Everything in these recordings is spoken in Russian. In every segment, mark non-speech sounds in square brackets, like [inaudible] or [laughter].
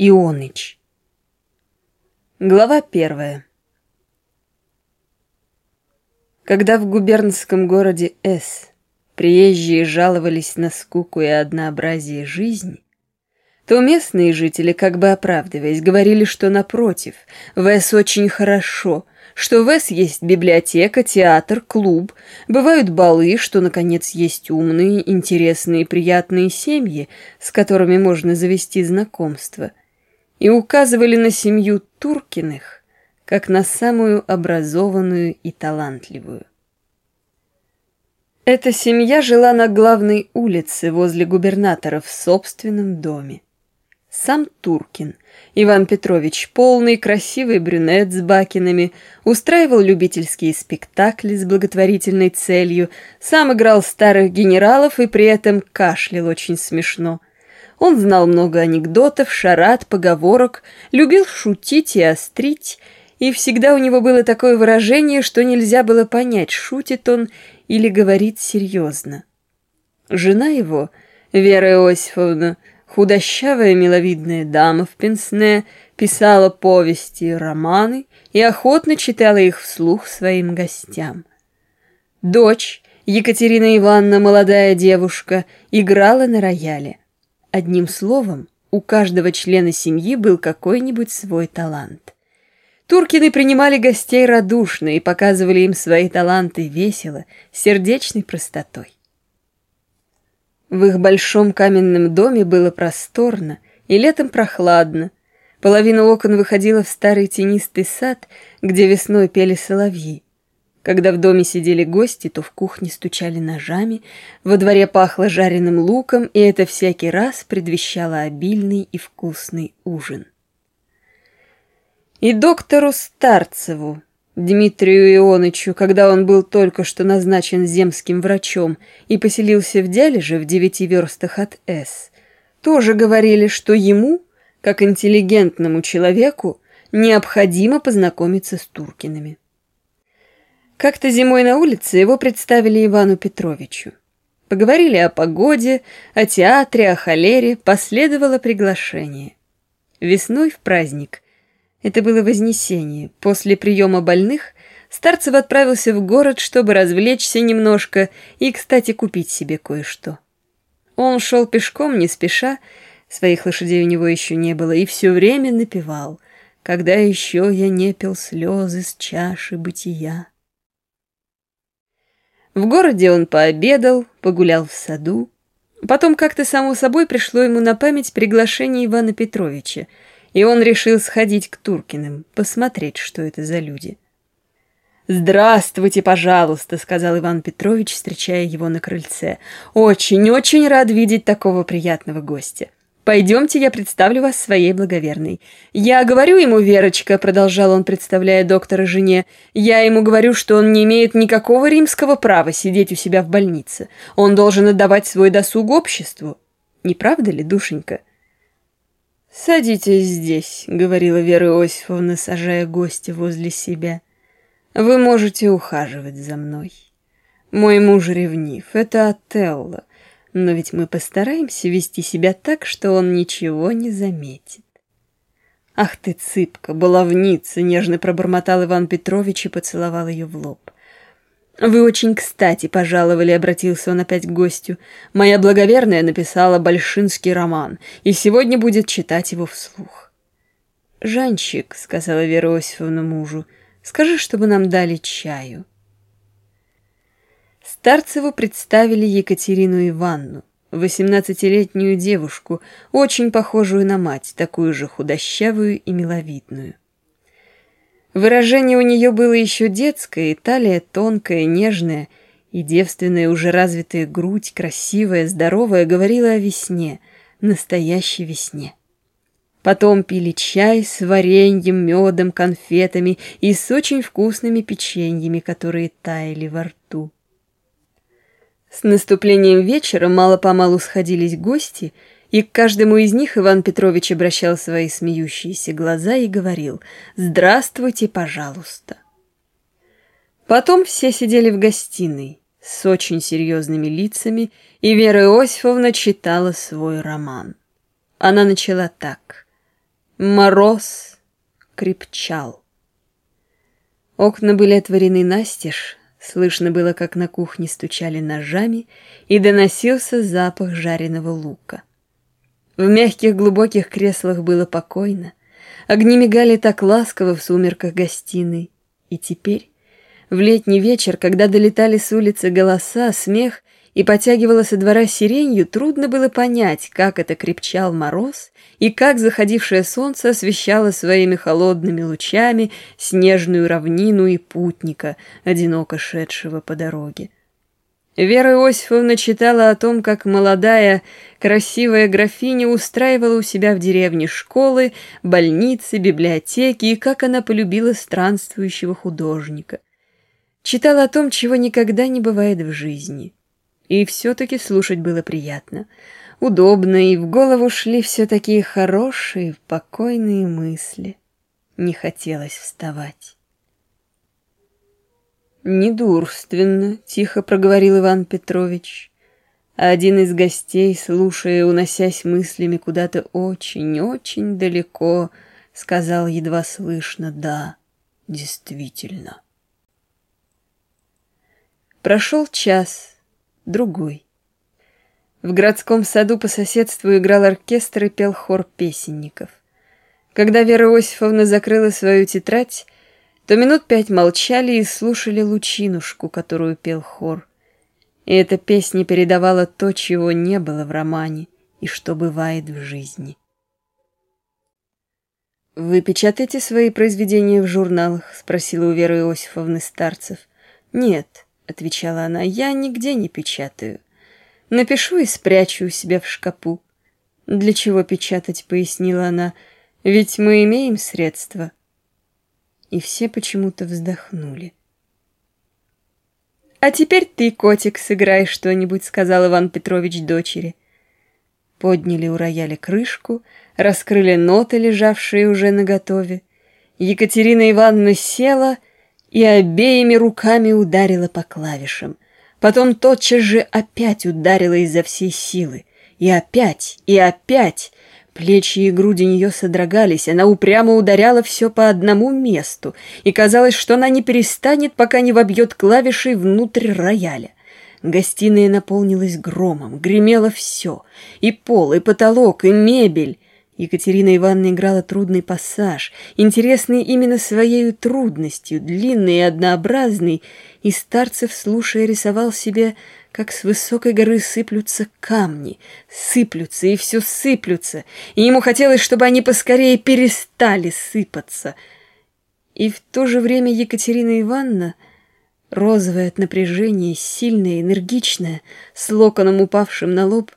Ионыч. Глава первая. Когда в губернском городе С приезжие жаловались на скуку и однообразие жизни, то местные жители, как бы оправдываясь, говорили, что напротив, в С очень хорошо, что в С есть библиотека, театр, клуб, бывают балы, что, наконец, есть умные, интересные, приятные семьи, с которыми можно завести знакомство – и указывали на семью Туркиных как на самую образованную и талантливую. Эта семья жила на главной улице возле губернатора в собственном доме. Сам Туркин, Иван Петрович, полный красивый брюнет с бакинами, устраивал любительские спектакли с благотворительной целью, сам играл старых генералов и при этом кашлял очень смешно – он знал много анекдотов, шарат, поговорок, любил шутить и острить, и всегда у него было такое выражение, что нельзя было понять, шутит он или говорит серьезно. Жена его, Вера Иосифовна, худощавая миловидная дама в пенсне, писала повести и романы и охотно читала их вслух своим гостям. Дочь, Екатерина Ивановна, молодая девушка, играла на рояле. Одним словом, у каждого члена семьи был какой-нибудь свой талант. Туркины принимали гостей радушно и показывали им свои таланты весело, сердечной простотой. В их большом каменном доме было просторно и летом прохладно. Половина окон выходила в старый тенистый сад, где весной пели соловьи. Когда в доме сидели гости, то в кухне стучали ножами, во дворе пахло жареным луком, и это всякий раз предвещало обильный и вкусный ужин. И доктору Старцеву, Дмитрию Ионычу, когда он был только что назначен земским врачом и поселился в Дялеже в девяти верстах от С, тоже говорили, что ему, как интеллигентному человеку, необходимо познакомиться с Туркиными. Как-то зимой на улице его представили Ивану Петровичу. Поговорили о погоде, о театре, о холере, последовало приглашение. Весной в праздник, это было Вознесение, после приема больных, Старцев отправился в город, чтобы развлечься немножко и, кстати, купить себе кое-что. Он шел пешком, не спеша, своих лошадей у него еще не было, и все время напевал «Когда еще я не пил слезы с чаши бытия». В городе он пообедал, погулял в саду. Потом как-то само собой пришло ему на память приглашение Ивана Петровича, и он решил сходить к Туркиным, посмотреть, что это за люди. «Здравствуйте, пожалуйста», — сказал Иван Петрович, встречая его на крыльце. «Очень-очень рад видеть такого приятного гостя. Пойдемте, я представлю вас своей благоверной. Я говорю ему, Верочка, продолжал он, представляя доктора жене, я ему говорю, что он не имеет никакого римского права сидеть у себя в больнице. Он должен отдавать свой досуг обществу. Не правда ли, душенька? «Садитесь здесь», — говорила Вера Иосифовна, сажая гостя возле себя. «Вы можете ухаживать за мной. Мой муж ревнив, это Отелло. Но ведь мы постараемся вести себя так, что он ничего не заметит. «Ах ты, цыпка, баловница!» — нежно пробормотал Иван Петрович и поцеловал ее в лоб. «Вы очень кстати пожаловали», — обратился он опять к гостю. «Моя благоверная написала большинский роман, и сегодня будет читать его вслух». «Жанчик», — сказала Вера Осифовна мужу, — «скажи, чтобы нам дали чаю». Старцеву представили Екатерину Ивановну, восемнадцатилетнюю девушку, очень похожую на мать, такую же худощавую и миловидную. Выражение у нее было еще детское, и талия тонкая, нежная, и девственная, уже развитая грудь, красивая, здоровая, говорила о весне, настоящей весне. Потом пили чай с вареньем, медом, конфетами и с очень вкусными печеньями, которые таяли во рту. С наступлением вечера мало-помалу сходились гости, и к каждому из них Иван Петрович обращал свои смеющиеся глаза и говорил «Здравствуйте, пожалуйста». Потом все сидели в гостиной с очень серьезными лицами, и Вера Иосифовна читала свой роман. Она начала так. Мороз крепчал. Окна были отворены настежь, слышно было, как на кухне стучали ножами, и доносился запах жареного лука. В мягких глубоких креслах было покойно, огни мигали так ласково в сумерках гостиной, и теперь, в летний вечер, когда долетали с улицы голоса, смех и потягивала со двора сиренью, трудно было понять, как это крепчал мороз и как заходившее солнце освещало своими холодными лучами снежную равнину и путника, одиноко шедшего по дороге. Вера Иосифовна читала о том, как молодая, красивая графиня устраивала у себя в деревне школы, больницы, библиотеки, и как она полюбила странствующего художника. Читала о том, чего никогда не бывает в жизни. И все-таки слушать было приятно удобно, и в голову шли все такие хорошие, покойные мысли. Не хотелось вставать. «Недурственно», — тихо проговорил Иван Петрович. Один из гостей, слушая, уносясь мыслями куда-то очень-очень далеко, сказал едва слышно «да, действительно». Прошел час, другой. В городском саду по соседству играл оркестр и пел хор песенников. Когда Вера Иосифовна закрыла свою тетрадь, то минут пять молчали и слушали лучинушку, которую пел хор. И эта песня передавала то, чего не было в романе и что бывает в жизни. «Вы печатаете свои произведения в журналах?» — спросила у Веры Иосифовны Старцев. «Нет», — отвечала она, — «я нигде не печатаю. Напишу и спрячу у себя в шкапу. Для чего печатать, пояснила она, ведь мы имеем средства. И все почему-то вздохнули. «А теперь ты, котик, сыграй что-нибудь», — сказал Иван Петрович дочери. Подняли у рояля крышку, раскрыли ноты, лежавшие уже наготове. Екатерина Ивановна села и обеими руками ударила по клавишам — Потом тотчас же опять ударила изо всей силы. И опять, и опять. Плечи и груди нее содрогались, она упрямо ударяла все по одному месту, и казалось, что она не перестанет, пока не вобьет клавишей внутрь рояля. Гостиная наполнилась громом, гремело все, и пол, и потолок, и мебель. Екатерина Ивановна играла трудный пассаж, интересный именно своей трудностью, длинный и однообразный, и Старцев, слушая, рисовал себе, как с высокой горы сыплются камни, сыплются и все сыплются, и ему хотелось, чтобы они поскорее перестали сыпаться. И в то же время Екатерина Ивановна, розовая от напряжения, сильная, энергичная, с локоном упавшим на лоб,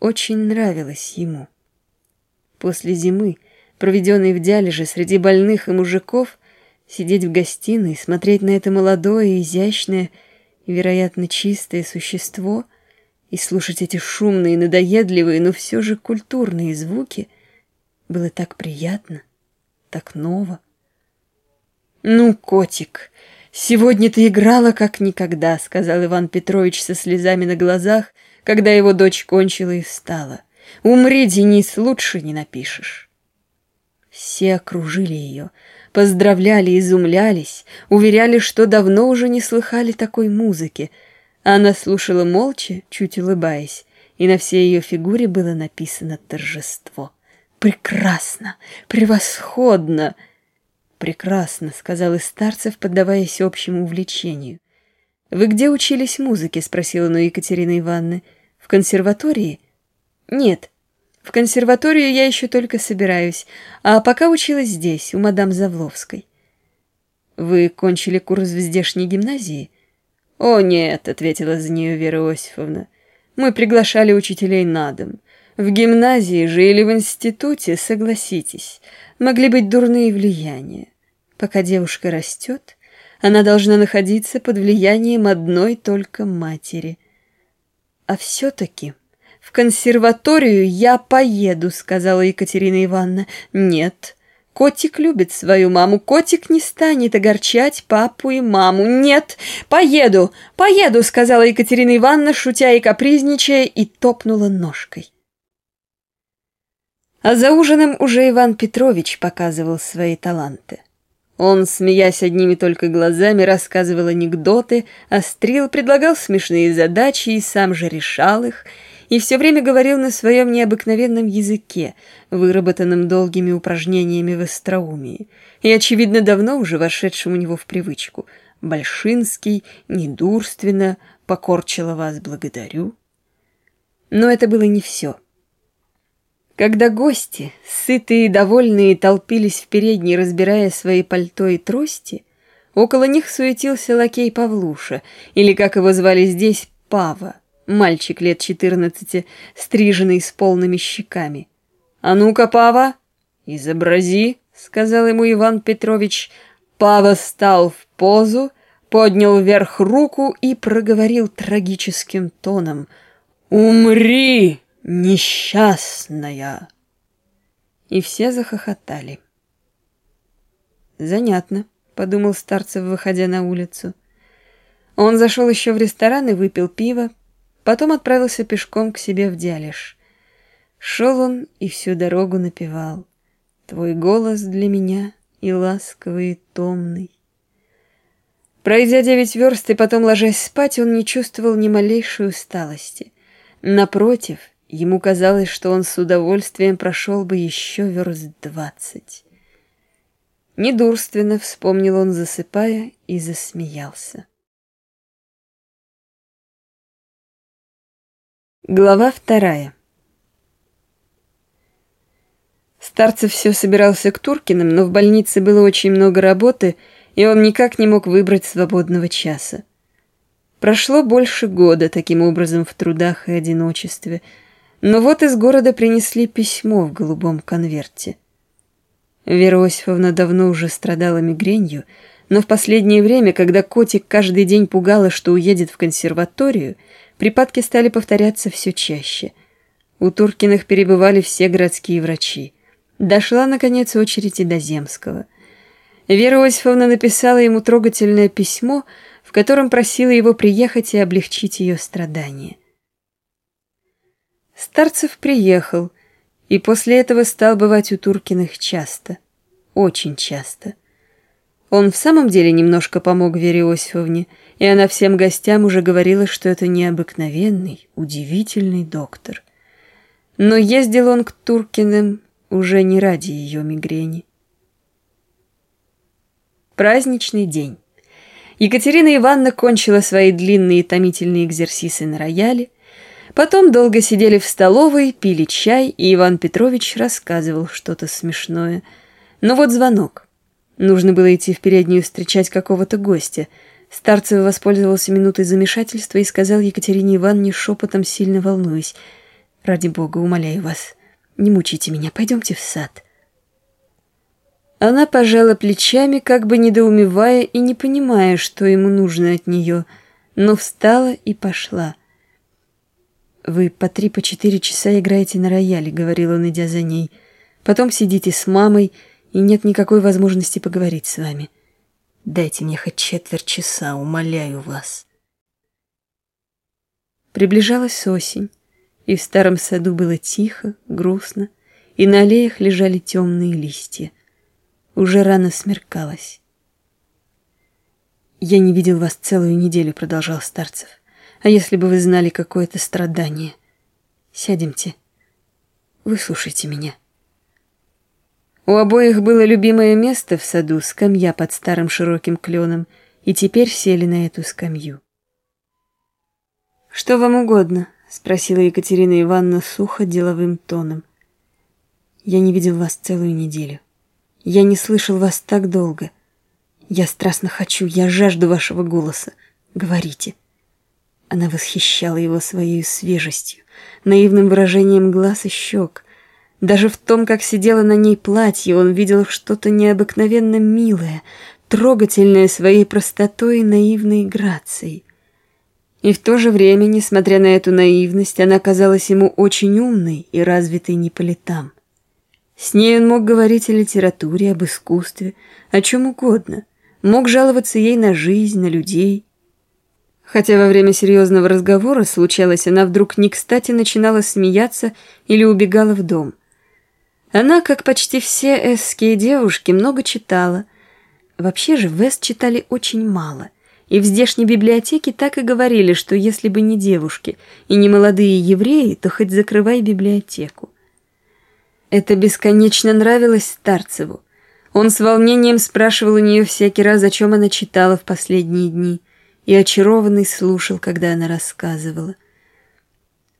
очень нравилась ему. После зимы, проведенной в Дялеже среди больных и мужиков, сидеть в гостиной, смотреть на это молодое, изящное и, вероятно, чистое существо и слушать эти шумные, надоедливые, но все же культурные звуки было так приятно, так ново. «Ну, котик, сегодня ты играла как никогда», — сказал Иван Петрович со слезами на глазах, когда его дочь кончила и встала. Умри, Денис, лучше не напишешь. Все окружили ее, поздравляли, изумлялись, уверяли, что давно уже не слыхали такой музыки. Она слушала молча, чуть улыбаясь, и на всей ее фигуре было написано торжество. «Прекрасно! Превосходно!» «Прекрасно», — сказал Истарцев, поддаваясь общему увлечению. «Вы где учились музыке?» — спросила ну Екатерина Ивановна. «В консерватории?» «Нет, в консерваторию я еще только собираюсь, а пока училась здесь, у мадам Завловской». «Вы кончили курс в здешней гимназии?» «О, нет», — ответила за нее Вера Осифовна. «Мы приглашали учителей на дом. В гимназии же или в институте, согласитесь, могли быть дурные влияния. Пока девушка растет, она должна находиться под влиянием одной только матери. А все-таки...» «В консерваторию я поеду», — сказала Екатерина Ивановна. «Нет». Котик любит свою маму. Котик не станет огорчать папу и маму. Нет, поеду, поеду, сказала Екатерина Ивановна, шутя и капризничая, и топнула ножкой. А за ужином уже Иван Петрович показывал свои таланты. Он, смеясь одними только глазами, рассказывал анекдоты, острил, предлагал смешные задачи и сам же решал их, и все время говорил на своем необыкновенном языке, выработанном долгими упражнениями в остроумии, и, очевидно, давно уже вошедшем у него в привычку. Большинский, недурственно, покорчила вас благодарю. Но это было не все. Когда гости, сытые и довольные, толпились в передней, разбирая свои пальто и трости, около них суетился лакей Павлуша, или, как его звали здесь, Пава, мальчик лет четырнадцати, стриженный с полными щеками. «А ну-ка, Пава, изобрази», — сказал ему Иван Петрович. Пава встал в позу, поднял вверх руку и проговорил трагическим тоном. «Умри!» несчастная!» И все захохотали. «Занятно», — подумал Старцев, выходя на улицу. Он зашел еще в ресторан и выпил пиво, потом отправился пешком к себе в Дялиш. Шел он и всю дорогу напевал. «Твой голос для меня и ласковый, и томный». Пройдя девять верст и потом ложась спать, он не чувствовал ни малейшей усталости. Напротив, Ему казалось, что он с удовольствием прошел бы еще верст двадцать. Недурственно вспомнил он, засыпая, и засмеялся. Глава вторая Старцев все собирался к Туркиным, но в больнице было очень много работы, и он никак не мог выбрать свободного часа. Прошло больше года таким образом в трудах и одиночестве — но вот из города принесли письмо в голубом конверте. Вера Осифовна давно уже страдала мигренью, но в последнее время, когда котик каждый день пугала, что уедет в консерваторию, припадки стали повторяться все чаще. У Туркиных перебывали все городские врачи. Дошла, наконец, очередь и до Земского. Вера Осифовна написала ему трогательное письмо, в котором просила его приехать и облегчить ее страдания. Старцев приехал, и после этого стал бывать у Туркиных часто, очень часто. Он в самом деле немножко помог Вере Иосифовне, и она всем гостям уже говорила, что это необыкновенный, удивительный доктор. Но ездил он к Туркиным уже не ради ее мигрени. Праздничный день. Екатерина Ивановна кончила свои длинные томительные экзерсисы на рояле, Потом долго сидели в столовой, пили чай, и Иван Петрович рассказывал что-то смешное. Но вот звонок. Нужно было идти в переднюю встречать какого-то гостя. Старцев воспользовался минутой замешательства и сказал Екатерине Ивановне шепотом, сильно волнуясь. «Ради бога, умоляю вас, не мучите меня, пойдемте в сад». Она пожала плечами, как бы недоумевая и не понимая, что ему нужно от нее, но встала и пошла. «Вы по три, по четыре часа играете на рояле», — говорил он, идя за ней. «Потом сидите с мамой, и нет никакой возможности поговорить с вами. Дайте мне хоть четверть часа, умоляю вас». Приближалась осень, и в старом саду было тихо, грустно, и на аллеях лежали темные листья. Уже рано смеркалось. «Я не видел вас целую неделю», — продолжал Старцев. А если бы вы знали какое-то страдание? Сядемте. Выслушайте меня. У обоих было любимое место в саду, скамья под старым широким кленом, и теперь сели на эту скамью. «Что вам угодно?» — спросила Екатерина Ивановна сухо, деловым тоном. «Я не видел вас целую неделю. Я не слышал вас так долго. Я страстно хочу, я жажду вашего голоса. Говорите». Она восхищала его своей свежестью, наивным выражением глаз и щек. Даже в том, как сидело на ней платье, он видел что-то необыкновенно милое, трогательное своей простотой и наивной грацией. И в то же время, несмотря на эту наивность, она казалась ему очень умной и развитой не по летам. С ней он мог говорить о литературе, об искусстве, о чем угодно, мог жаловаться ей на жизнь, на людей — Хотя во время серьезного разговора случалось, она вдруг не кстати начинала смеяться или убегала в дом. Она, как почти все эсские девушки, много читала. Вообще же в Эст читали очень мало. И в здешней библиотеке так и говорили, что если бы не девушки и не молодые евреи, то хоть закрывай библиотеку. Это бесконечно нравилось Старцеву. Он с волнением спрашивал у нее всякий раз, о чем она читала в последние дни, и очарованный слушал, когда она рассказывала.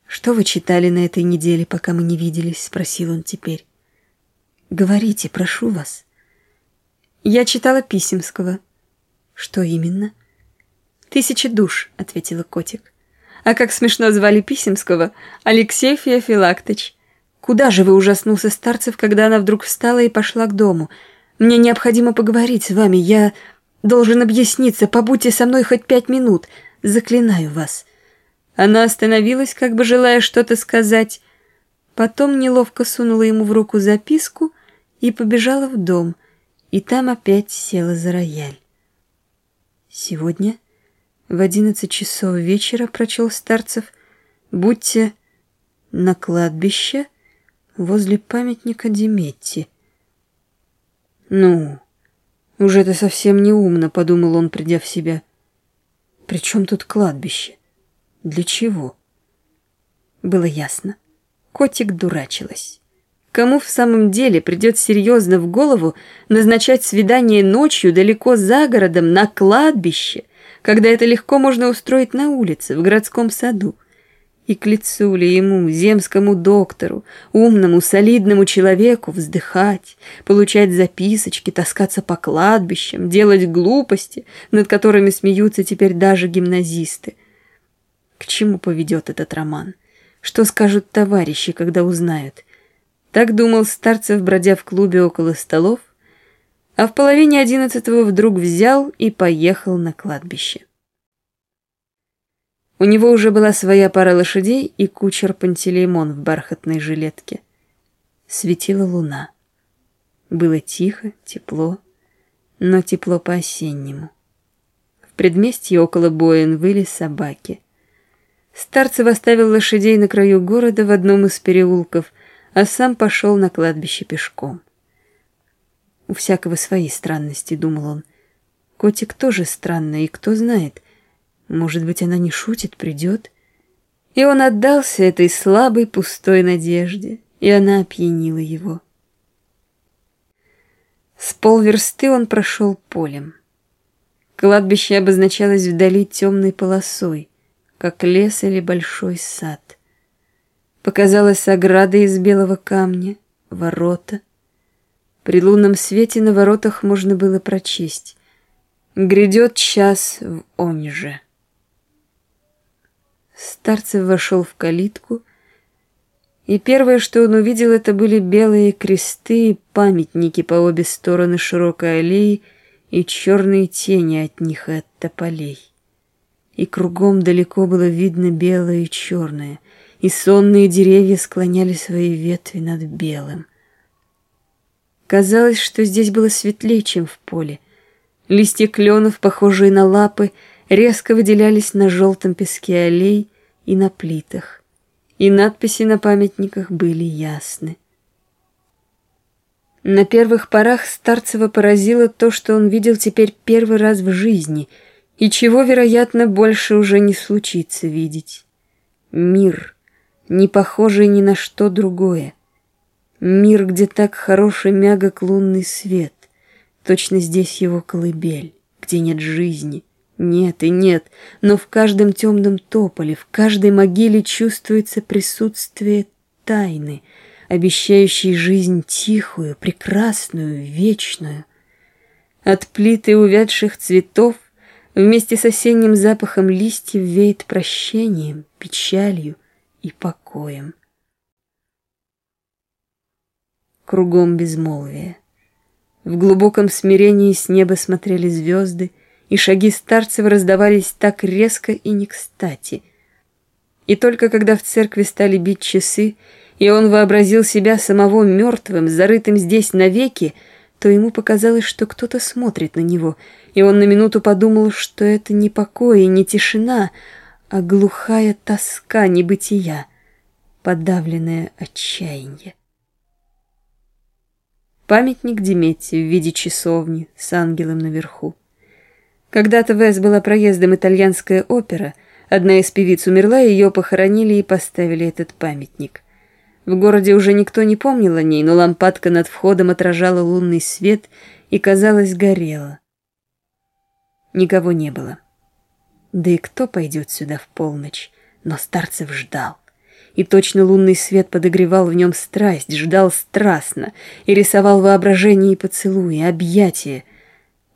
«Что вы читали на этой неделе, пока мы не виделись?» — спросил он теперь. «Говорите, прошу вас». «Я читала Писемского». «Что именно?» «Тысячи душ», — ответила котик. «А как смешно звали Писемского? Алексей Феофилактыч». «Куда же вы?» — ужаснулся Старцев, когда она вдруг встала и пошла к дому. «Мне необходимо поговорить с вами. Я должен объясниться. Побудьте со мной хоть пять минут. Заклинаю вас». Она остановилась, как бы желая что-то сказать. Потом неловко сунула ему в руку записку и побежала в дом, и там опять села за рояль. «Сегодня в одиннадцать часов вечера, — прочел Старцев, — будьте на кладбище возле памятника Деметти». «Ну, уже это совсем не умно», — подумал он, придя в себя. «При чем тут кладбище?» Для чего? Было ясно. Котик дурачилась. Кому в самом деле придет серьезно в голову назначать свидание ночью далеко за городом на кладбище, когда это легко можно устроить на улице, в городском саду? И к лицу ли ему, земскому доктору, умному, солидному человеку вздыхать, получать записочки, таскаться по кладбищам, делать глупости, над которыми смеются теперь даже гимназисты, к чему поведет этот роман? Что скажут товарищи, когда узнают? Так думал Старцев, бродя в клубе около столов, а в половине одиннадцатого вдруг взял и поехал на кладбище. У него уже была своя пара лошадей и кучер Пантелеймон в бархатной жилетке. Светила луна. Было тихо, тепло, но тепло по-осеннему. В предместье около Боин выли собаки. Старцев оставил лошадей на краю города в одном из переулков, а сам пошел на кладбище пешком. У всякого свои странности, думал он. Котик тоже странный, и кто знает, может быть, она не шутит, придет. И он отдался этой слабой, пустой надежде, и она опьянила его. С полверсты он прошел полем. Кладбище обозначалось вдали темной полосой — как лес или большой сад. Показалась ограда из белого камня, ворота. При лунном свете на воротах можно было прочесть «Грядет час в Онже». Старцев вошел в калитку, и первое, что он увидел, это были белые кресты и памятники по обе стороны широкой аллеи и черные тени от них и от тополей и кругом далеко было видно белое и черное, и сонные деревья склоняли свои ветви над белым. Казалось, что здесь было светлее, чем в поле. Листья кленов, похожие на лапы, резко выделялись на желтом песке аллей и на плитах, и надписи на памятниках были ясны. На первых порах Старцева поразило то, что он видел теперь первый раз в жизни — и чего, вероятно, больше уже не случится видеть. Мир, не похожий ни на что другое. Мир, где так хороший мягок лунный свет. Точно здесь его колыбель, где нет жизни. Нет и нет, но в каждом темном тополе, в каждой могиле чувствуется присутствие тайны, обещающей жизнь тихую, прекрасную, вечную. От плиты увядших цветов Вместе с осенним запахом листьев веет прощением, печалью и покоем. Кругом безмолвие. В глубоком смирении с неба смотрели звезды, и шаги старцев раздавались так резко и не кстати. И только когда в церкви стали бить часы, и он вообразил себя самого мертвым, зарытым здесь навеки, то ему показалось, что кто-то смотрит на него, и он на минуту подумал, что это не покой и не тишина, а глухая тоска небытия, подавленное отчаяние. Памятник Деметти в виде часовни с ангелом наверху. Когда-то в Эс была проездом итальянская опера, одна из певиц умерла, ее похоронили и поставили этот памятник. В городе уже никто не помнил о ней, но лампадка над входом отражала лунный свет и, казалось, горела. Никого не было. Да и кто пойдет сюда в полночь? Но Старцев ждал. И точно лунный свет подогревал в нем страсть, ждал страстно и рисовал воображение и поцелуи, объятия.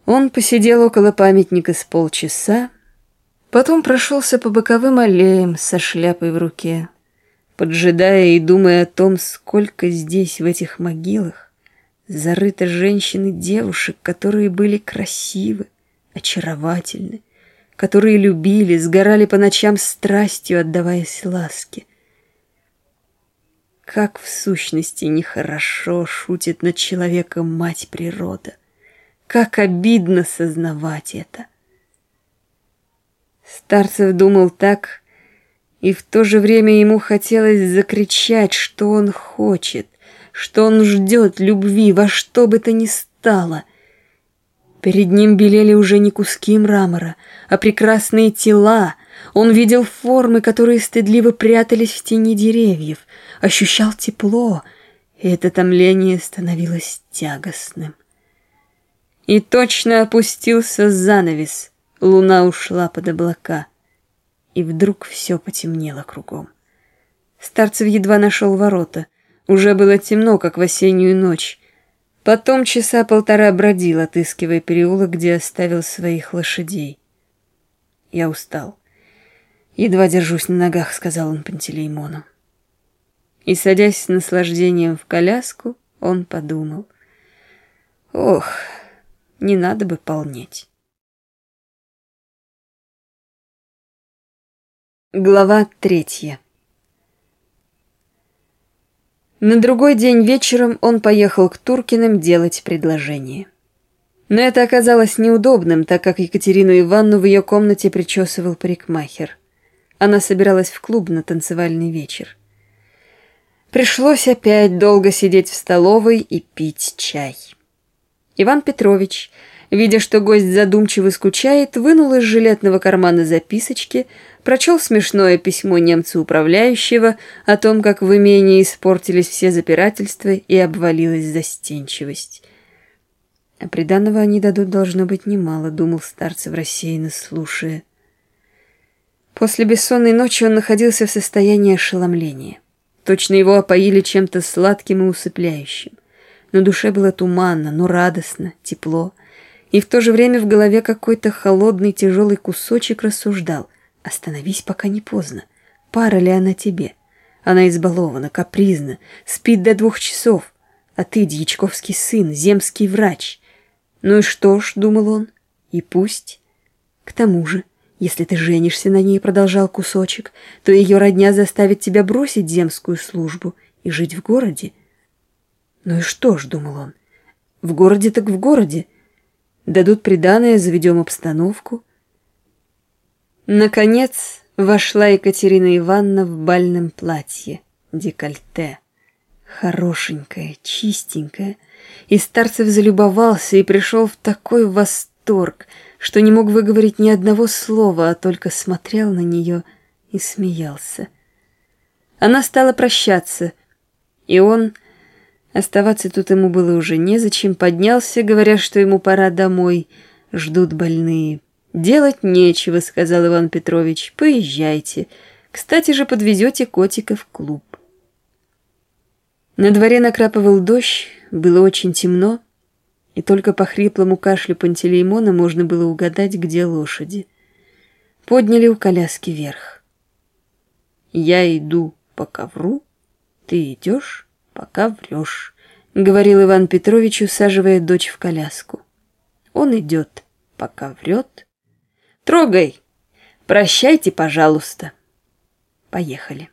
Он посидел около памятника с полчаса, потом прошелся по боковым аллеям со шляпой в руке, поджидая и думая о том, сколько здесь, в этих могилах, зарыто женщин и девушек, которые были красивы, очаровательны, которые любили, сгорали по ночам страстью, отдаваясь ласке. Как в сущности нехорошо шутит над человеком мать природа. Как обидно сознавать это. Старцев думал так, и в то же время ему хотелось закричать, что он хочет, что он ждет любви во что бы то ни стало. Перед ним белели уже не куски мрамора, а прекрасные тела. Он видел формы, которые стыдливо прятались в тени деревьев — ощущал тепло, и это томление становилось тягостным. И точно опустился занавес, луна ушла под облака, и вдруг все потемнело кругом. Старцев едва нашел ворота, уже было темно, как в осеннюю ночь. Потом часа полтора бродил, отыскивая переулок, где оставил своих лошадей. Я устал. «Едва держусь на ногах», — сказал он Пантелеймону. И, садясь с наслаждением в коляску, он подумал. Ох, не надо бы полнеть. Глава третья На другой день вечером он поехал к Туркиным делать предложение. Но это оказалось неудобным, так как Екатерину Ивановну в ее комнате причесывал парикмахер. Она собиралась в клуб на танцевальный вечер. Пришлось опять долго сидеть в столовой и пить чай. Иван Петрович, видя, что гость задумчиво скучает, вынул из жилетного кармана записочки, прочел смешное письмо немца управляющего о том, как в имении испортились все запирательства и обвалилась застенчивость. А приданного они дадут должно быть немало, думал старцев рассеянно слушая. После бессонной ночи он находился в состоянии ошеломления. Точно его опоили чем-то сладким и усыпляющим. На душе было туманно, но радостно, тепло. И в то же время в голове какой-то холодный тяжелый кусочек рассуждал. «Остановись, пока не поздно. Пара ли она тебе? Она избалована, капризна, спит до двух часов. А ты, дьячковский сын, земский врач. Ну и что ж, — думал он, — и пусть. К тому же, если ты женишься на ней, продолжал кусочек, то ее родня заставит тебя бросить земскую службу и жить в городе. Ну и что ж, думал он, в городе так в городе. Дадут приданое, заведем обстановку. Наконец вошла Екатерина Ивановна в бальном платье, декольте. Хорошенькая, чистенькая. И Старцев залюбовался и пришел в такой восторг — что не мог выговорить ни одного слова, а только смотрел на нее и смеялся. Она стала прощаться, и он, оставаться тут ему было уже незачем, поднялся, говоря, что ему пора домой, ждут больные. «Делать нечего», — сказал Иван Петрович, — «поезжайте. Кстати же, подвезете котика в клуб». На дворе накрапывал дождь, было очень темно, и только по хриплому кашлю Пантелеймона можно было угадать, где лошади. Подняли у коляски вверх. «Я иду по ковру, ты идешь, пока врешь», — говорил Иван Петрович, усаживая дочь в коляску. Он идет, пока врет. «Трогай! Прощайте, пожалуйста!» Поехали.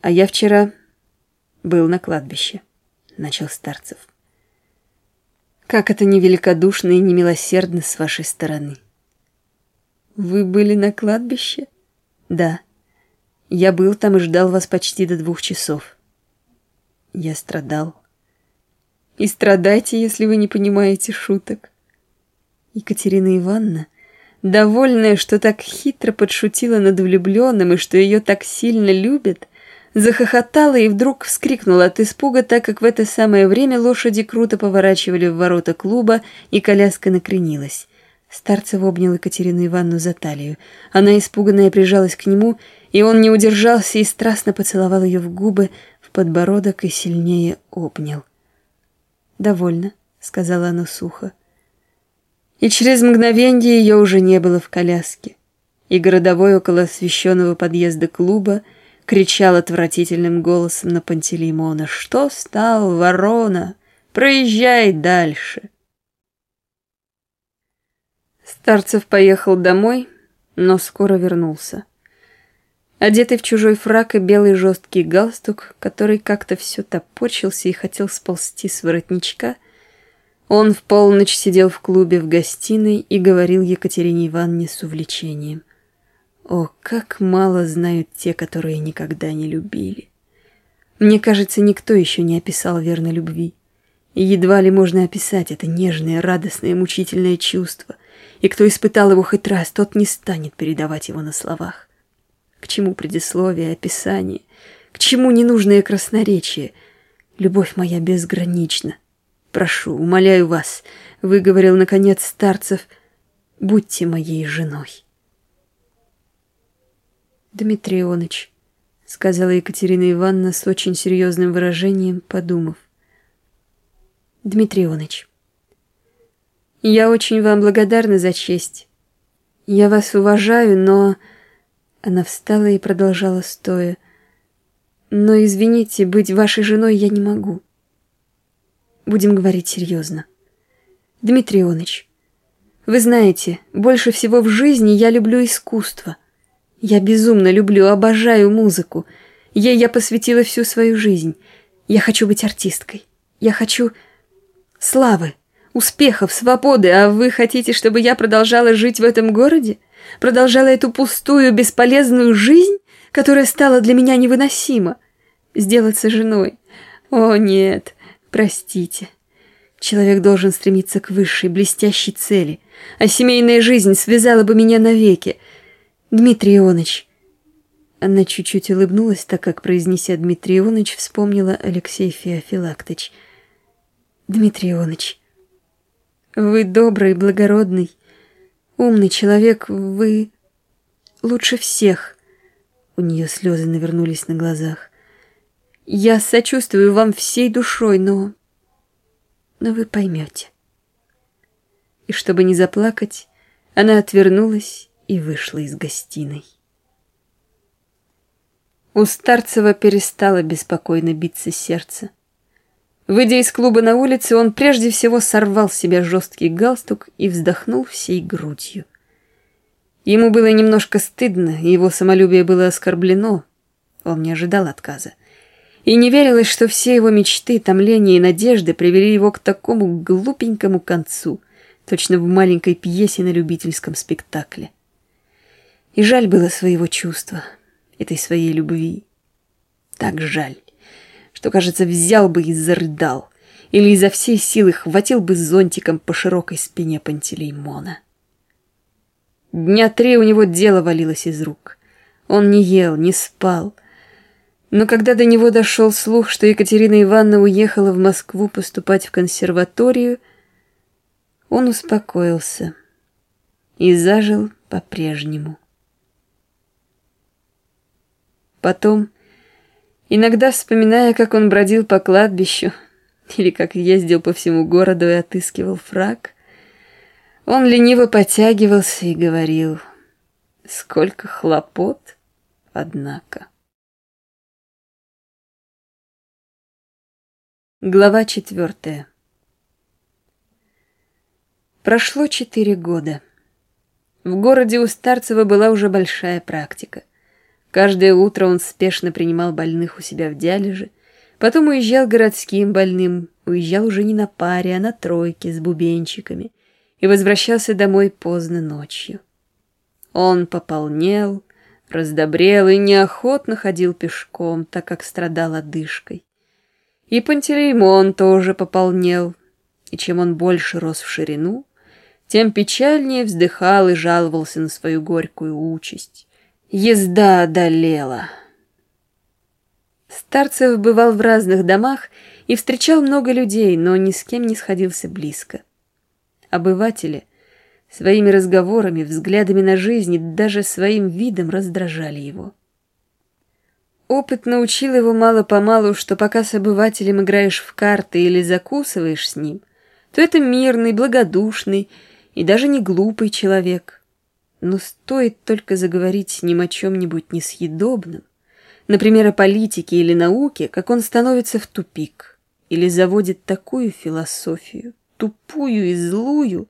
А я вчера был на кладбище, — начал Старцев. Как это невеликодушно и немилосердно с вашей стороны. Вы были на кладбище? Да. Я был там и ждал вас почти до двух часов. Я страдал. И страдайте, если вы не понимаете шуток. Екатерина Ивановна, довольная, что так хитро подшутила над влюбленным и что ее так сильно любят, захохотала и вдруг вскрикнула от испуга, так как в это самое время лошади круто поворачивали в ворота клуба, и коляска накренилась. Старцев обнял Екатерину Ивановну за талию. Она, испуганная, прижалась к нему, и он не удержался и страстно поцеловал ее в губы, в подбородок и сильнее обнял. «Довольно», — сказала она сухо. И через мгновенье ее уже не было в коляске, и городовой около освещенного подъезда клуба кричал отвратительным голосом на Пантелеймона. «Что стал, ворона? Проезжай дальше!» Старцев поехал домой, но скоро вернулся. Одетый в чужой фрак и белый жесткий галстук, который как-то все топорщился и хотел сползти с воротничка, он в полночь сидел в клубе в гостиной и говорил Екатерине Ивановне с увлечением — о, как мало знают те, которые никогда не любили. Мне кажется, никто еще не описал верно любви. И едва ли можно описать это нежное, радостное, мучительное чувство. И кто испытал его хоть раз, тот не станет передавать его на словах. К чему предисловие, описание? К чему ненужное красноречие? Любовь моя безгранична. Прошу, умоляю вас, выговорил наконец старцев, будьте моей женой. Дмитрий Ионыч, сказала Екатерина Ивановна с очень серьезным выражением, подумав. Дмитрий Ионыч, я очень вам благодарна за честь. Я вас уважаю, но... Она встала и продолжала стоя. Но, извините, быть вашей женой я не могу. Будем говорить серьезно. Дмитрий Ионыч, вы знаете, больше всего в жизни я люблю искусство — я безумно люблю, обожаю музыку. Ей я посвятила всю свою жизнь. Я хочу быть артисткой. Я хочу славы, успехов, свободы, а вы хотите, чтобы я продолжала жить в этом городе? Продолжала эту пустую, бесполезную жизнь, которая стала для меня невыносима? Сделаться женой? О, нет, простите. Человек должен стремиться к высшей, блестящей цели, а семейная жизнь связала бы меня навеки — Дмитрий Ионыч!» Она чуть-чуть улыбнулась, так как, произнеся Дмитрий Ионыч, вспомнила Алексей Феофилактыч. «Дмитрий Ионыч, вы добрый, благородный, умный человек, вы лучше всех». У нее слезы навернулись на глазах. «Я сочувствую вам всей душой, но... но вы поймете». И чтобы не заплакать, она отвернулась и вышла из гостиной. У Старцева перестало беспокойно биться сердце. Выйдя из клуба на улице, он прежде всего сорвал с себя жесткий галстук и вздохнул всей грудью. Ему было немножко стыдно, его самолюбие было оскорблено. Он не ожидал отказа. И не верилось, что все его мечты, томления и надежды привели его к такому глупенькому концу, точно в маленькой пьесе на любительском спектакле. И жаль было своего чувства, этой своей любви. Так жаль, что, кажется, взял бы и зарыдал, или изо всей силы хватил бы зонтиком по широкой спине Пантелеймона. Дня три у него дело валилось из рук. Он не ел, не спал. Но когда до него дошел слух, что Екатерина Ивановна уехала в Москву поступать в консерваторию, он успокоился и зажил по-прежнему. Потом, иногда вспоминая, как он бродил по кладбищу, [laughs] или как ездил по всему городу и отыскивал фраг, он лениво потягивался и говорил, сколько хлопот, однако. Глава четвертая Прошло четыре года. В городе у Старцева была уже большая практика — Каждое утро он спешно принимал больных у себя в диалиже, потом уезжал городским больным, уезжал уже не на паре, а на тройке с бубенчиками и возвращался домой поздно ночью. Он пополнел, раздобрел и неохотно ходил пешком, так как страдал одышкой. И Пантелеймон тоже пополнел, и чем он больше рос в ширину, тем печальнее вздыхал и жаловался на свою горькую участь. Езда одолела. Старцев бывал в разных домах и встречал много людей, но ни с кем не сходился близко. Обыватели своими разговорами, взглядами на жизнь и даже своим видом раздражали его. Опыт научил его мало-помалу, что пока с обывателем играешь в карты или закусываешь с ним, то это мирный, благодушный и даже не глупый человек. Но стоит только заговорить с ним о чем-нибудь несъедобном, например, о политике или науке, как он становится в тупик или заводит такую философию, тупую и злую,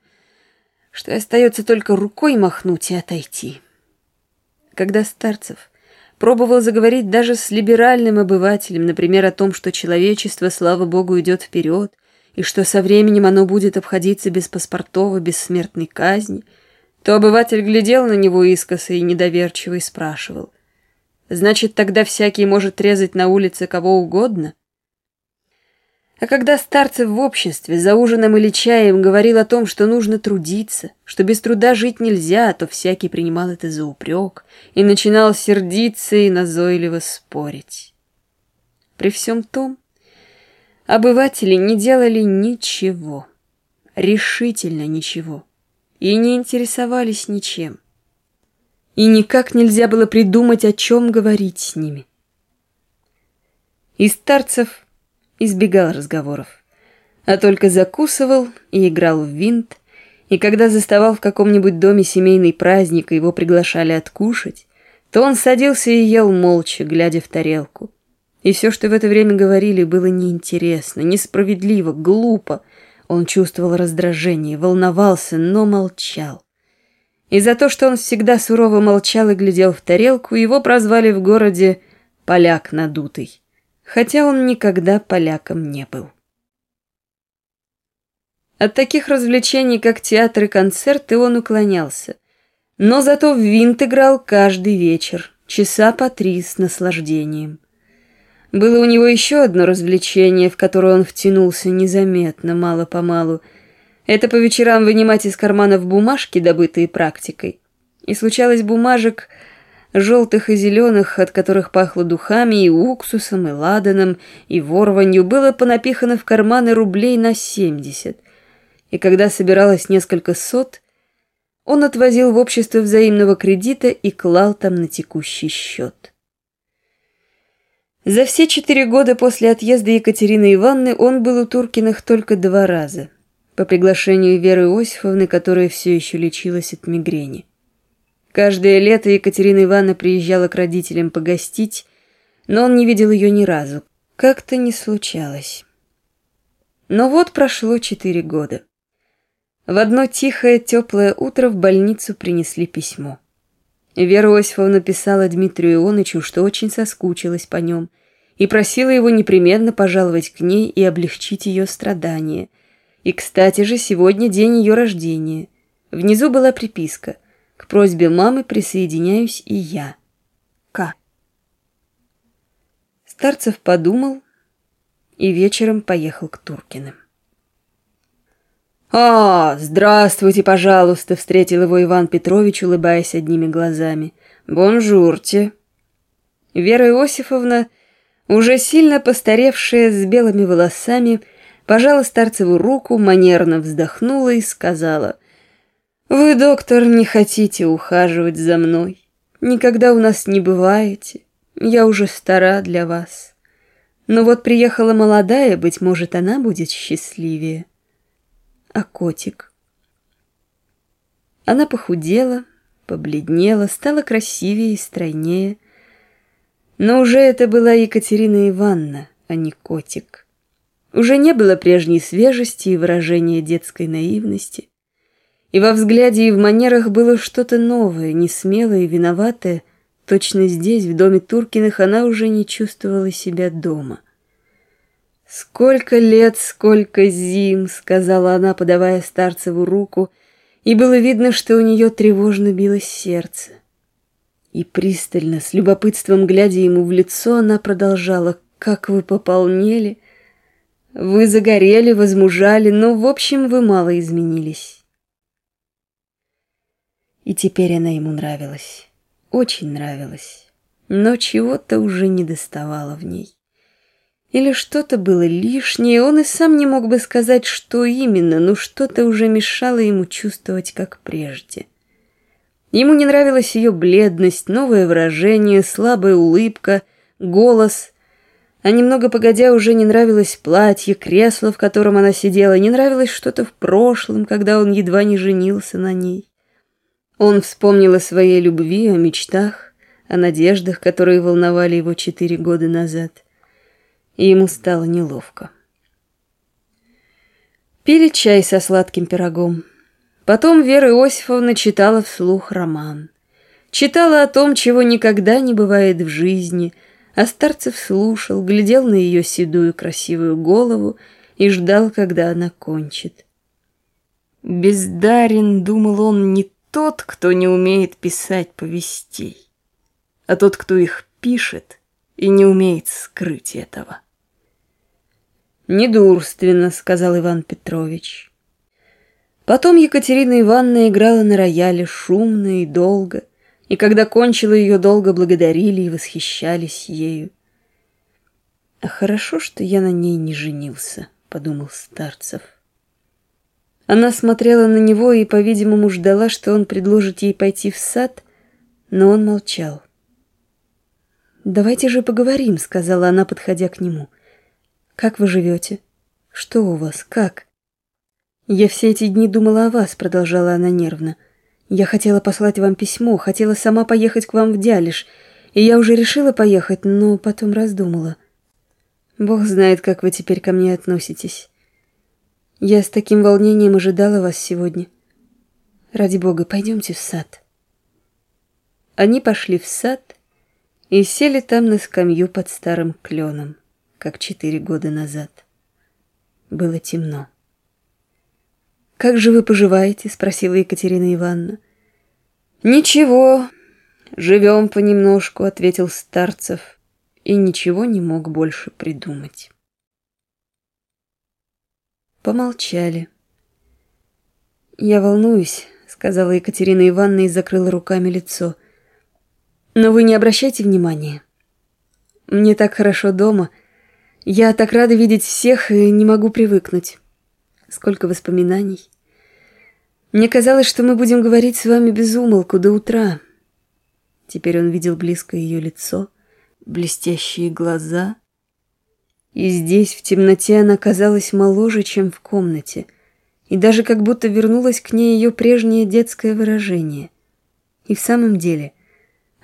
что остается только рукой махнуть и отойти. Когда Старцев пробовал заговорить даже с либеральным обывателем, например, о том, что человечество, слава богу, идет вперед, и что со временем оно будет обходиться без паспортов и без смертной казни, то обыватель глядел на него искоса и недоверчиво и спрашивал, «Значит, тогда всякий может резать на улице кого угодно?» А когда старцев в обществе за ужином или чаем говорил о том, что нужно трудиться, что без труда жить нельзя, то всякий принимал это за упрек и начинал сердиться и назойливо спорить. При всем том, обыватели не делали ничего, решительно ничего, и не интересовались ничем. И никак нельзя было придумать, о чем говорить с ними. И старцев избегал разговоров, а только закусывал и играл в винт, и когда заставал в каком-нибудь доме семейный праздник и его приглашали откушать, то он садился и ел молча, глядя в тарелку. И все, что в это время говорили, было неинтересно, несправедливо, глупо. Он чувствовал раздражение, волновался, но молчал. И за то, что он всегда сурово молчал и глядел в тарелку, его прозвали в городе «поляк надутый» хотя он никогда поляком не был. От таких развлечений, как театр и концерты, он уклонялся. Но зато в винт играл каждый вечер, часа по три с наслаждением. Было у него еще одно развлечение, в которое он втянулся незаметно, мало-помалу. Это по вечерам вынимать из карманов бумажки, добытые практикой. И случалось бумажек желтых и зеленых, от которых пахло духами и уксусом, и ладаном, и ворванью, было понапихано в карманы рублей на семьдесят. И когда собиралось несколько сот, он отвозил в общество взаимного кредита и клал там на текущий счет. За все четыре года после отъезда Екатерины Ивановны он был у Туркиных только два раза, по приглашению Веры Иосифовны, которая все еще лечилась от мигрени. Каждое лето Екатерина Ивановна приезжала к родителям погостить, но он не видел ее ни разу. Как-то не случалось. Но вот прошло четыре года. В одно тихое, теплое утро в больницу принесли письмо. Вера Осифовна писала Дмитрию Ионычу, что очень соскучилась по нем, и просила его непременно пожаловать к ней и облегчить ее страдания. И, кстати же, сегодня день ее рождения. Внизу была приписка к просьбе мамы присоединяюсь и я. К. Старцев подумал и вечером поехал к Туркиным. «А, здравствуйте, пожалуйста!» — встретил его Иван Петрович, улыбаясь одними глазами. «Бонжурте!» Вера Иосифовна, уже сильно постаревшая с белыми волосами, пожала Старцеву руку, манерно вздохнула и сказала — вы, доктор, не хотите ухаживать за мной. Никогда у нас не бываете. Я уже стара для вас. Но вот приехала молодая, быть может, она будет счастливее. А котик? Она похудела, побледнела, стала красивее и стройнее. Но уже это была Екатерина Ивановна, а не котик. Уже не было прежней свежести и выражения детской наивности. И во взгляде и в манерах было что-то новое, несмелое виноватое. Точно здесь, в доме Туркиных, она уже не чувствовала себя дома. «Сколько лет, сколько зим!» — сказала она, подавая Старцеву руку, и было видно, что у нее тревожно билось сердце. И пристально, с любопытством глядя ему в лицо, она продолжала, «Как вы пополнели! Вы загорели, возмужали, но, в общем, вы мало изменились. И теперь она ему нравилась. Очень нравилась. Но чего-то уже не доставало в ней. Или что-то было лишнее, он и сам не мог бы сказать, что именно, но что-то уже мешало ему чувствовать, как прежде. Ему не нравилась ее бледность, новое выражение, слабая улыбка, голос. А немного погодя уже не нравилось платье, кресло, в котором она сидела, не нравилось что-то в прошлом, когда он едва не женился на ней. Он вспомнил о своей любви, о мечтах, о надеждах, которые волновали его четыре года назад и ему стало неловко. Пили чай со сладким пирогом. Потом Вера Иосифовна читала вслух роман. Читала о том, чего никогда не бывает в жизни, а Старцев слушал, глядел на ее седую красивую голову и ждал, когда она кончит. Бездарен, думал он, не тот, кто не умеет писать повестей, а тот, кто их пишет и не умеет скрыть этого. «Недурственно», — сказал Иван Петрович. Потом Екатерина Ивановна играла на рояле шумно и долго, и когда кончила ее, долго благодарили и восхищались ею. «А хорошо, что я на ней не женился», — подумал Старцев. Она смотрела на него и, по-видимому, ждала, что он предложит ей пойти в сад, но он молчал. «Давайте же поговорим», — сказала она, подходя к нему. — как вы живете? Что у вас? Как? Я все эти дни думала о вас, продолжала она нервно. Я хотела послать вам письмо, хотела сама поехать к вам в Дялиш, и я уже решила поехать, но потом раздумала. Бог знает, как вы теперь ко мне относитесь. Я с таким волнением ожидала вас сегодня. Ради бога, пойдемте в сад. Они пошли в сад и сели там на скамью под старым кленом как четыре года назад. Было темно. «Как же вы поживаете?» — спросила Екатерина Ивановна. «Ничего, живем понемножку», — ответил Старцев, и ничего не мог больше придумать. Помолчали. «Я волнуюсь», — сказала Екатерина Ивановна и закрыла руками лицо. «Но вы не обращайте внимания. Мне так хорошо дома», — я так рада видеть всех и не могу привыкнуть. Сколько воспоминаний. Мне казалось, что мы будем говорить с вами без умолку до утра. Теперь он видел близко ее лицо, блестящие глаза. И здесь, в темноте, она казалась моложе, чем в комнате, и даже как будто вернулось к ней ее прежнее детское выражение. И в самом деле —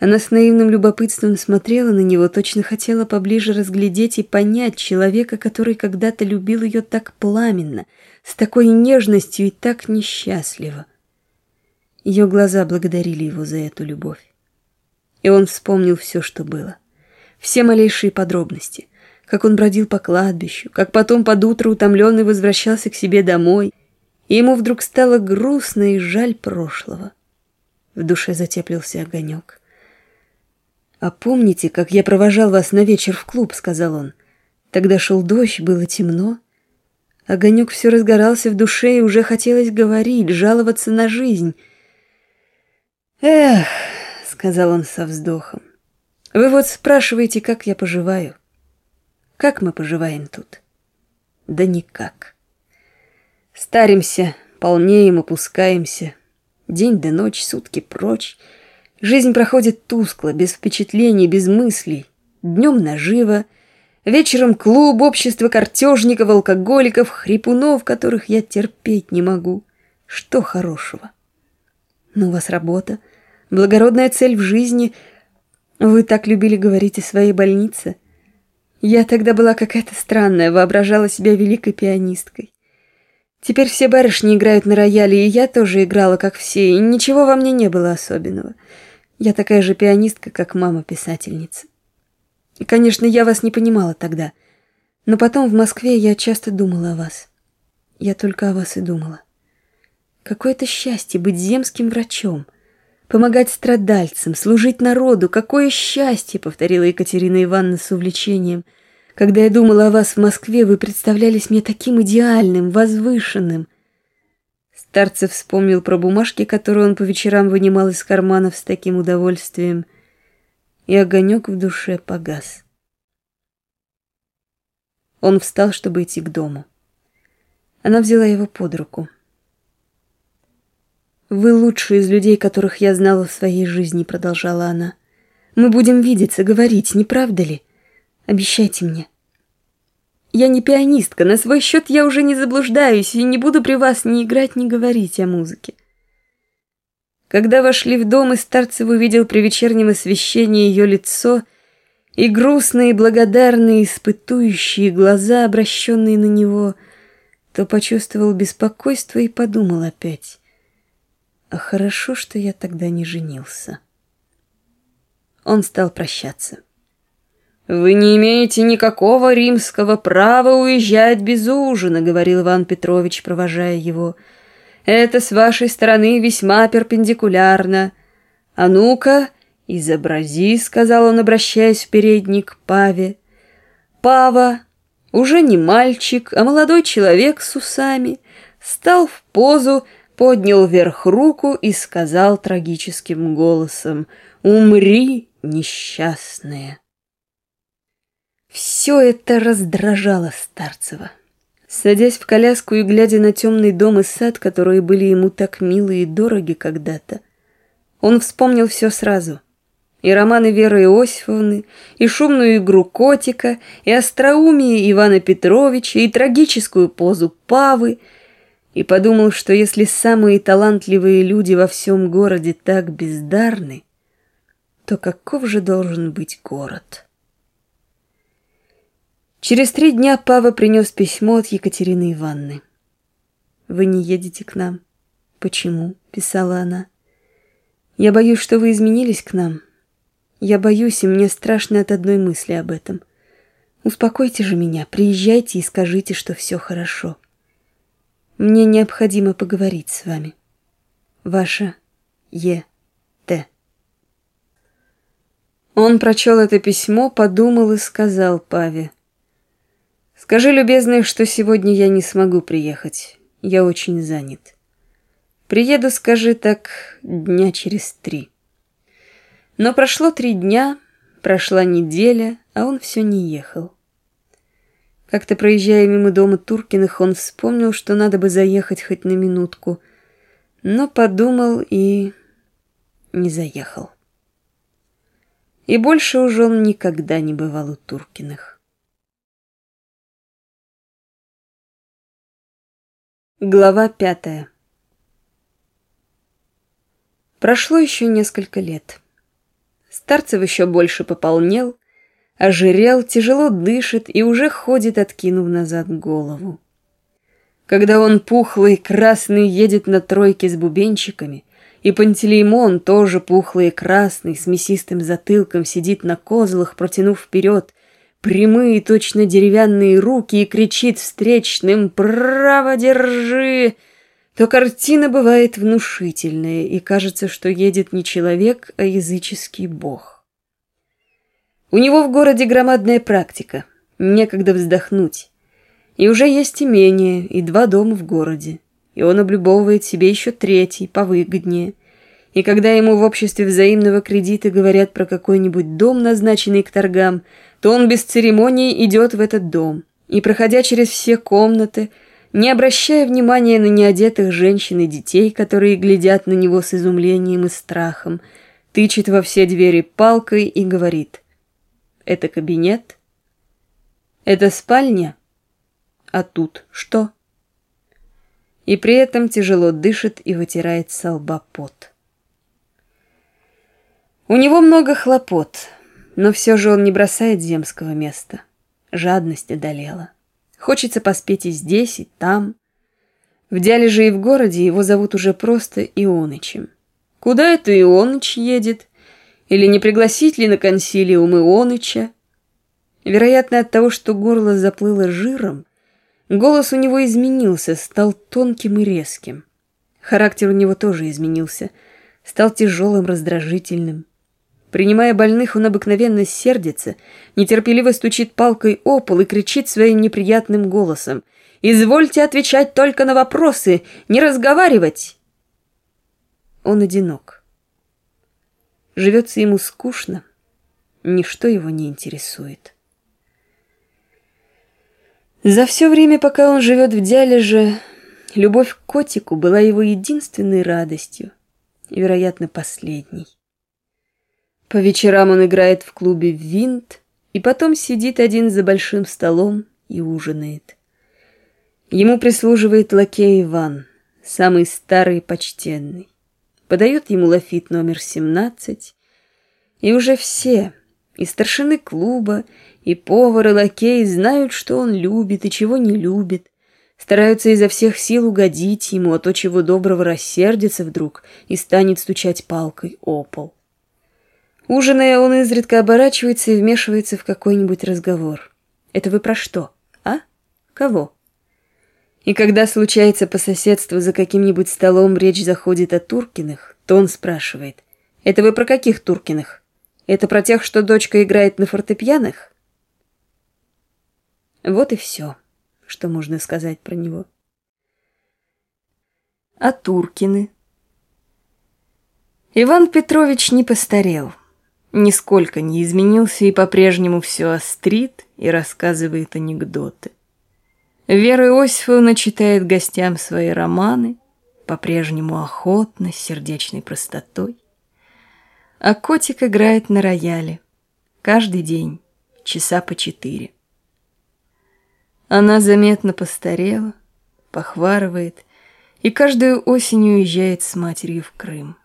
она с наивным любопытством смотрела на него, точно хотела поближе разглядеть и понять человека, который когда-то любил ее так пламенно, с такой нежностью и так несчастливо. Ее глаза благодарили его за эту любовь. И он вспомнил все, что было. Все малейшие подробности. Как он бродил по кладбищу, как потом под утро утомленный возвращался к себе домой. И ему вдруг стало грустно и жаль прошлого. В душе затеплился огонек. «А помните, как я провожал вас на вечер в клуб?» — сказал он. «Тогда шел дождь, было темно. Огонек все разгорался в душе, и уже хотелось говорить, жаловаться на жизнь». «Эх», — сказал он со вздохом, — «вы вот спрашиваете, как я поживаю. Как мы поживаем тут?» «Да никак. Старимся, полнеем, опускаемся. День да ночь, сутки прочь». Жизнь проходит тускло, без впечатлений, без мыслей. Днем наживо, вечером клуб, общество картежников, алкоголиков, хрипунов, которых я терпеть не могу. Что хорошего? Но у вас работа, благородная цель в жизни. Вы так любили говорить о своей больнице. Я тогда была какая-то странная, воображала себя великой пианисткой. Теперь все барышни играют на рояле, и я тоже играла, как все, и ничего во мне не было особенного. Я такая же пианистка, как мама-писательница. И, конечно, я вас не понимала тогда, но потом в Москве я часто думала о вас. Я только о вас и думала. Какое это счастье быть земским врачом, помогать страдальцам, служить народу. Какое счастье, повторила Екатерина Ивановна с увлечением. Когда я думала о вас в Москве, вы представлялись мне таким идеальным, возвышенным. Старцев вспомнил про бумажки, которые он по вечерам вынимал из карманов с таким удовольствием, и огонек в душе погас. Он встал, чтобы идти к дому. Она взяла его под руку. «Вы лучший из людей, которых я знала в своей жизни», — продолжала она. «Мы будем видеться, говорить, не правда ли? Обещайте мне». «Я не пианистка, на свой счет я уже не заблуждаюсь и не буду при вас ни играть, ни говорить о музыке». Когда вошли в дом, и Старцев увидел при вечернем освещении ее лицо и грустные, благодарные, испытующие глаза, обращенные на него, то почувствовал беспокойство и подумал опять. А хорошо, что я тогда не женился. Он стал прощаться. «Вы не имеете никакого римского права уезжать без ужина», — говорил Иван Петрович, провожая его. «Это с вашей стороны весьма перпендикулярно. А ну-ка, изобрази», — сказал он, обращаясь в передник Паве. Пава, уже не мальчик, а молодой человек с усами, стал в позу, поднял вверх руку и сказал трагическим голосом «Умри, несчастная!» Все это раздражало Старцева. Садясь в коляску и глядя на темный дом и сад, которые были ему так милы и дороги когда-то, он вспомнил все сразу. И романы Веры Иосифовны, и шумную игру котика, и остроумие Ивана Петровича, и трагическую позу Павы — и подумал, что если самые талантливые люди во всем городе так бездарны, то каков же должен быть город? Через три дня Пава принес письмо от Екатерины Ивановны. «Вы не едете к нам?» «Почему?» — писала она. «Я боюсь, что вы изменились к нам. Я боюсь, и мне страшно от одной мысли об этом. Успокойте же меня, приезжайте и скажите, что все хорошо». Мне необходимо поговорить с вами. Ваша Е. Т. Он прочел это письмо, подумал и сказал Паве. «Скажи, любезный, что сегодня я не смогу приехать. Я очень занят. Приеду, скажи так, дня через три». Но прошло три дня, прошла неделя, а он все не ехал. Как-то проезжая мимо дома Туркиных, он вспомнил, что надо бы заехать хоть на минутку, но подумал и не заехал. И больше уже он никогда не бывал у Туркиных. Глава пятая Прошло еще несколько лет. Старцев еще больше пополнел, ожирел, тяжело дышит и уже ходит, откинув назад голову. Когда он пухлый, красный, едет на тройке с бубенчиками, и Пантелеймон, тоже пухлый и красный, с мясистым затылком, сидит на козлах, протянув вперед прямые, точно деревянные руки и кричит встречным «Право держи!», то картина бывает внушительная, и кажется, что едет не человек, а языческий бог. У него в городе громадная практика, некогда вздохнуть. И уже есть имение, и два дома в городе. И он облюбовывает себе еще третий, повыгоднее. И когда ему в обществе взаимного кредита говорят про какой-нибудь дом, назначенный к торгам, то он без церемоний идет в этот дом. И, проходя через все комнаты, не обращая внимания на неодетых женщин и детей, которые глядят на него с изумлением и страхом, тычет во все двери палкой и говорит это кабинет? Это спальня? А тут что? И при этом тяжело дышит и вытирает с лба пот. У него много хлопот, но все же он не бросает земского места. Жадность одолела. Хочется поспеть и здесь, и там. В Дяле же и в городе его зовут уже просто Ионычем. Куда это Ионыч едет? Или не пригласить ли на консилиум Ионыча? Вероятно, от того, что горло заплыло жиром, голос у него изменился, стал тонким и резким. Характер у него тоже изменился, стал тяжелым, раздражительным. Принимая больных, он обыкновенно сердится, нетерпеливо стучит палкой о пол и кричит своим неприятным голосом. «Извольте отвечать только на вопросы, не разговаривать!» Он одинок. Живется ему скучно, ничто его не интересует. За все время, пока он живет в Дялеже, любовь к котику была его единственной радостью, вероятно, последней. По вечерам он играет в клубе в винт и потом сидит один за большим столом и ужинает. Ему прислуживает лакей Иван, самый старый и почтенный. Подает ему лафит номер 17, и уже все, и старшины клуба, и повар, и лакей знают, что он любит и чего не любит, стараются изо всех сил угодить ему, а то, чего доброго, рассердится вдруг и станет стучать палкой о пол. Ужиная, он изредка оборачивается и вмешивается в какой-нибудь разговор. «Это вы про что? А? Кого?» И когда случается по соседству за каким-нибудь столом речь заходит о Туркиных, то он спрашивает. «Это вы про каких Туркиных? Это про тех, что дочка играет на фортепианах?» Вот и все, что можно сказать про него. А Туркины? Иван Петрович не постарел, нисколько не изменился и по-прежнему все острит и рассказывает анекдоты. Вера Иосифовна читает гостям свои романы, по-прежнему охотно, с сердечной простотой. А котик играет на рояле каждый день, часа по четыре. Она заметно постарела, похварывает и каждую осень уезжает с матерью в Крым.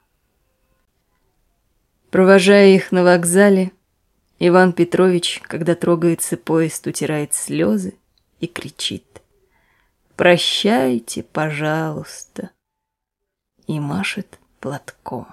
Провожая их на вокзале, Иван Петрович, когда трогается поезд, утирает слезы и кричит «Прощайте, пожалуйста!» и машет платком.